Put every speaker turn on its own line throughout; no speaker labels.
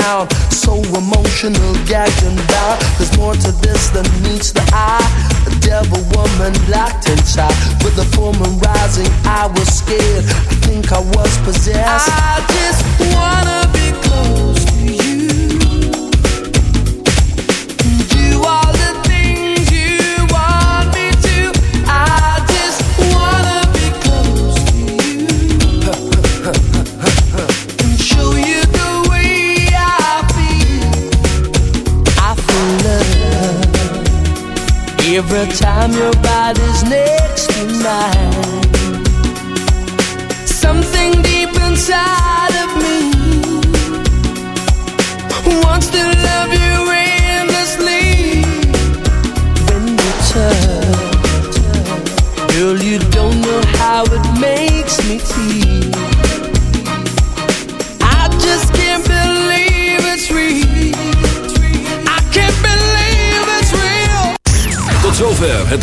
Down. So emotional, gagged and bound. There's more to this than meets the eye. A devil woman locked inside. With the full moon rising, I was scared. I think I was possessed.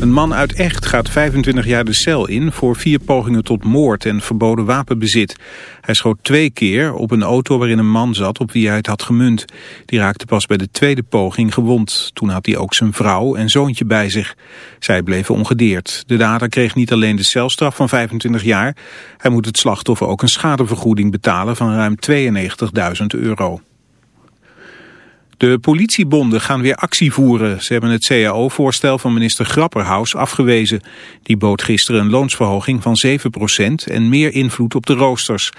Een man uit Echt gaat 25 jaar de cel in voor vier pogingen tot moord en verboden wapenbezit. Hij schoot twee keer op een auto waarin een man zat op wie hij het had gemunt. Die raakte pas bij de tweede poging gewond. Toen had hij ook zijn vrouw en zoontje bij zich. Zij bleven ongedeerd. De dader kreeg niet alleen de celstraf van 25 jaar. Hij moet het slachtoffer ook een schadevergoeding betalen van ruim 92.000 euro. De politiebonden gaan weer actie voeren. Ze hebben het CAO-voorstel van minister Grapperhaus afgewezen. Die bood gisteren een loonsverhoging van 7% en meer invloed op de roosters.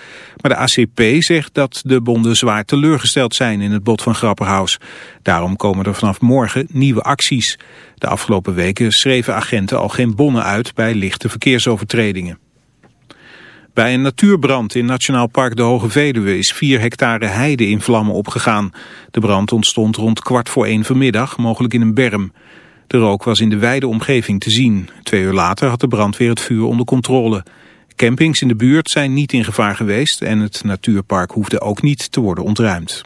Maar de ACP zegt dat de bonden zwaar teleurgesteld zijn in het bod van Grapperhaus. Daarom komen er vanaf morgen nieuwe acties. De afgelopen weken schreven agenten al geen bonnen uit bij lichte verkeersovertredingen. Bij een natuurbrand in Nationaal Park de Hoge Veluwe is 4 hectare heide in vlammen opgegaan. De brand ontstond rond kwart voor één vanmiddag, mogelijk in een berm. De rook was in de wijde omgeving te zien. Twee uur later had de brandweer het vuur onder controle. Campings in de buurt zijn niet in gevaar geweest en het natuurpark hoefde ook niet te worden ontruimd.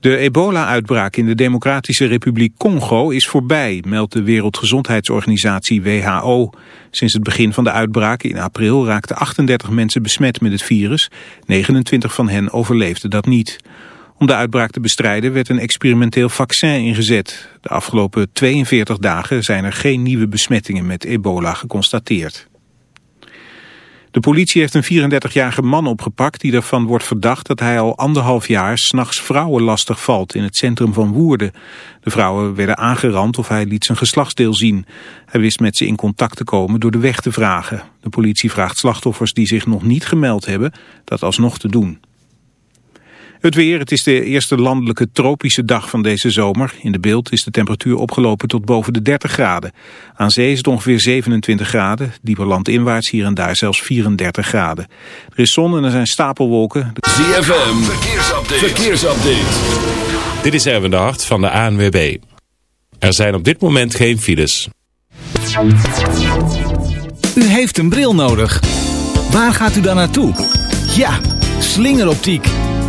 De ebola-uitbraak in de Democratische Republiek Congo is voorbij, meldt de Wereldgezondheidsorganisatie WHO. Sinds het begin van de uitbraak in april raakten 38 mensen besmet met het virus. 29 van hen overleefden dat niet. Om de uitbraak te bestrijden werd een experimenteel vaccin ingezet. De afgelopen 42 dagen zijn er geen nieuwe besmettingen met ebola geconstateerd. De politie heeft een 34-jarige man opgepakt die ervan wordt verdacht dat hij al anderhalf jaar s'nachts vrouwen lastig valt in het centrum van Woerden. De vrouwen werden aangerand of hij liet zijn geslachtsdeel zien. Hij wist met ze in contact te komen door de weg te vragen. De politie vraagt slachtoffers die zich nog niet gemeld hebben dat alsnog te doen. Het weer, het is de eerste landelijke tropische dag van deze zomer. In de beeld is de temperatuur opgelopen tot boven de 30 graden. Aan zee is het ongeveer 27 graden, dieper landinwaarts hier en daar zelfs 34 graden. Er is zon en er zijn stapelwolken.
ZFM, verkeersupdate. verkeersupdate.
Dit is Erwin de Hart van de ANWB. Er zijn op dit moment geen files.
U heeft een bril nodig. Waar gaat u dan naartoe? Ja, slingeroptiek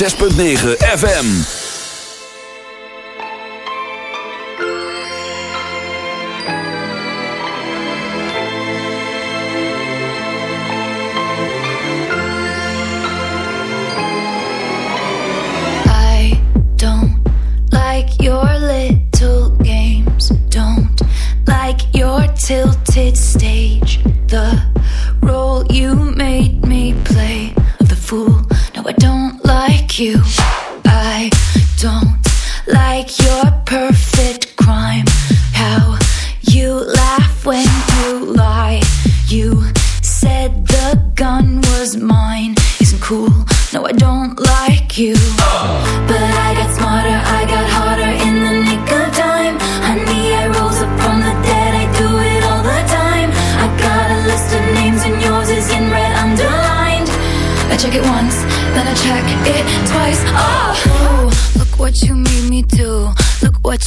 106.9 FM.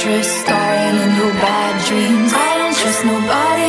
starring in your bad dreams. I don't trust nobody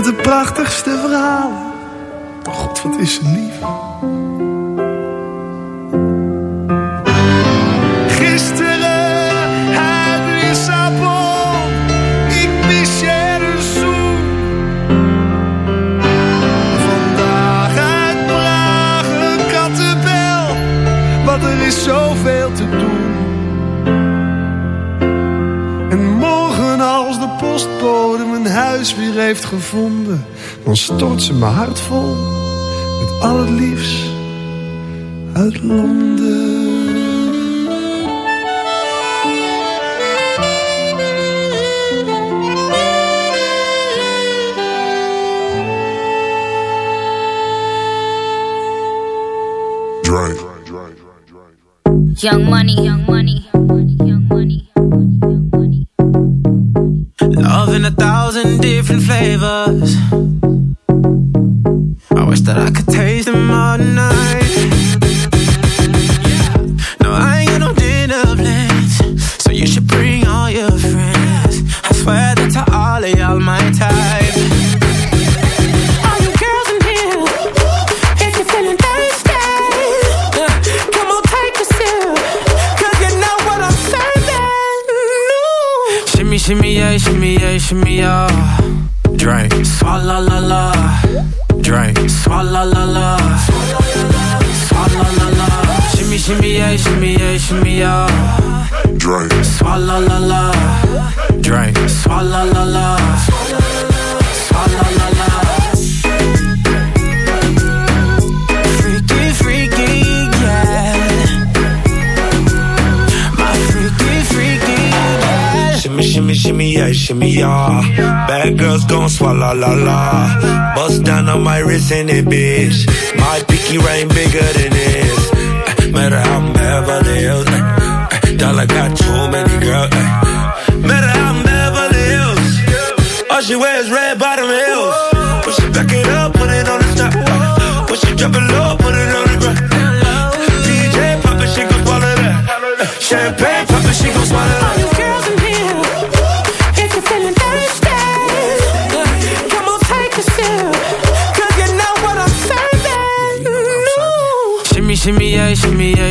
De prachtigste verhalen. God, wat is ze lief. Gisteren uit Lissabon. Ik mis je de zoen. Vandaag uit Praag een kattenbel. Want er is zoveel weer heeft gevonden, dan stort ze mijn hart vol met al het liefst uit Londen.
Young money, young money,
different flavors.
Bad girls gon' swallow la la. Bust down on my wrist in it, bitch. My pinky ring bigger than this. Eh, Matter how I'm Beverly Hills. eh, eh, Dollar got too many girls.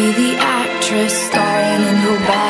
Be the actress starring in her bad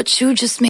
What you just made.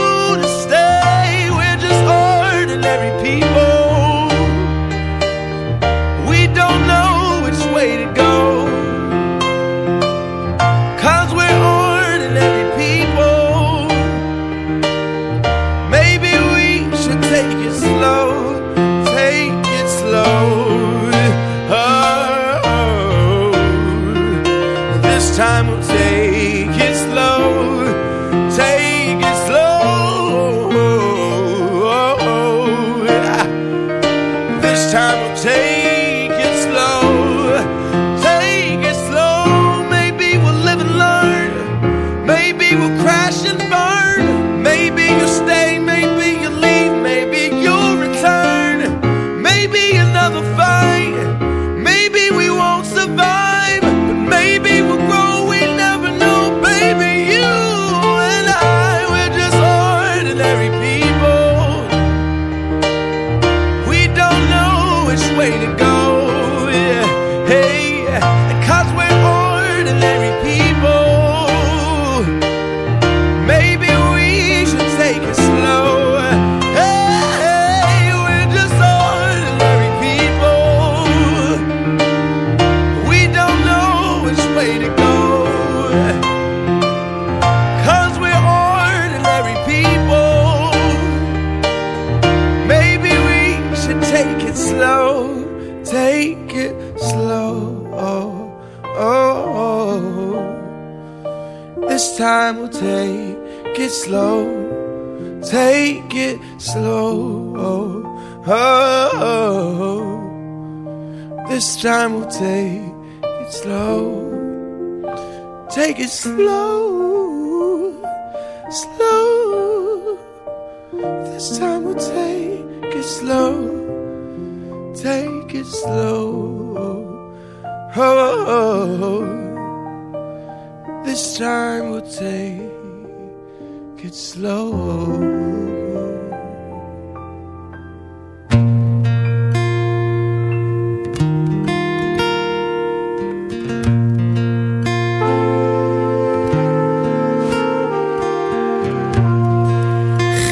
ordinary people. This time we'll take slow.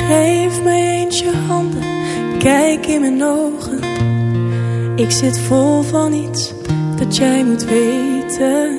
Geef mij eens je handen, kijk in mijn ogen. Ik zit vol van iets dat jij moet weten.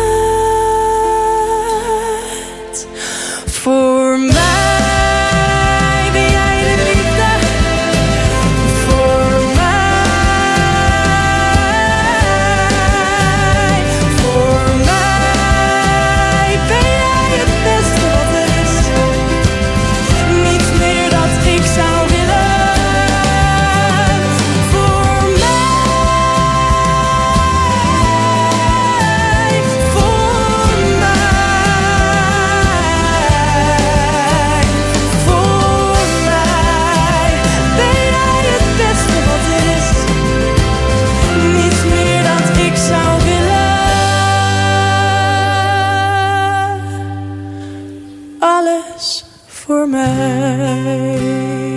Alles voor mij.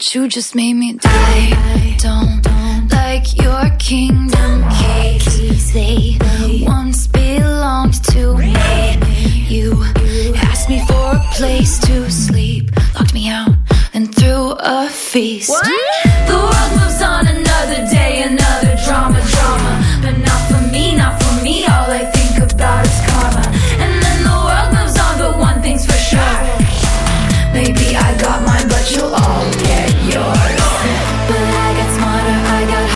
but you just made me.